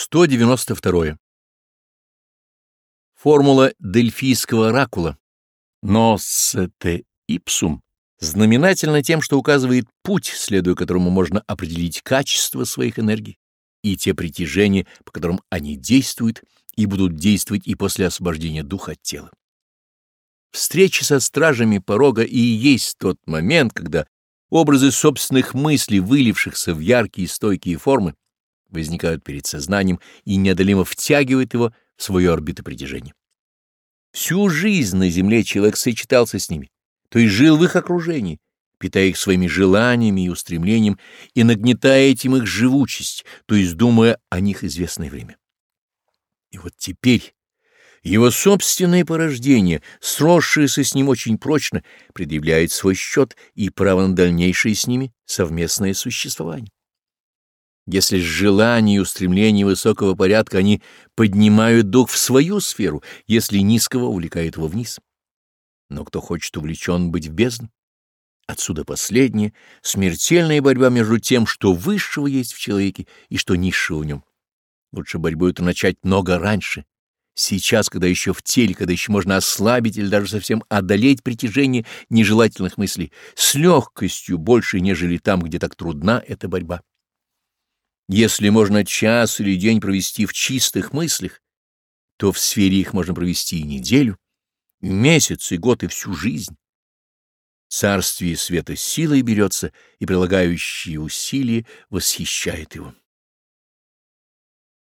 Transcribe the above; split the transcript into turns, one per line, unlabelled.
192. Формула дельфийского оракула «Носете ипсум» знаменательна тем, что указывает путь, следуя которому можно определить качество своих энергий и те притяжения, по которым они действуют и будут действовать и после освобождения духа от тела. Встреча со стражами порога и есть тот момент, когда образы собственных мыслей, вылившихся в яркие стойкие формы, возникают перед сознанием и неодолимо втягивают его в свою орбиту притяжения. Всю жизнь на Земле человек сочетался с ними, то есть жил в их окружении, питая их своими желаниями и устремлениями и нагнетая этим их живучесть, то есть думая о них известное время. И вот теперь его собственное порождение, сросшееся с ним очень прочно, предъявляет свой счет и право на дальнейшее с ними совместное существование. Если желание и устремление высокого порядка, они поднимают дух в свою сферу, если низкого увлекают его вниз. Но кто хочет увлечен быть в бездну? Отсюда последняя смертельная борьба между тем, что высшего есть в человеке и что низшего в нем. Лучше борьбу эту начать много раньше, сейчас, когда еще в теле, когда еще можно ослабить или даже совсем одолеть притяжение нежелательных мыслей, с легкостью больше, нежели там, где так трудна эта борьба. Если можно час или день провести в чистых мыслях, то в сфере их можно провести и неделю, и месяц, и год, и всю жизнь. Царствие света силой берется, и прилагающие усилия восхищает его.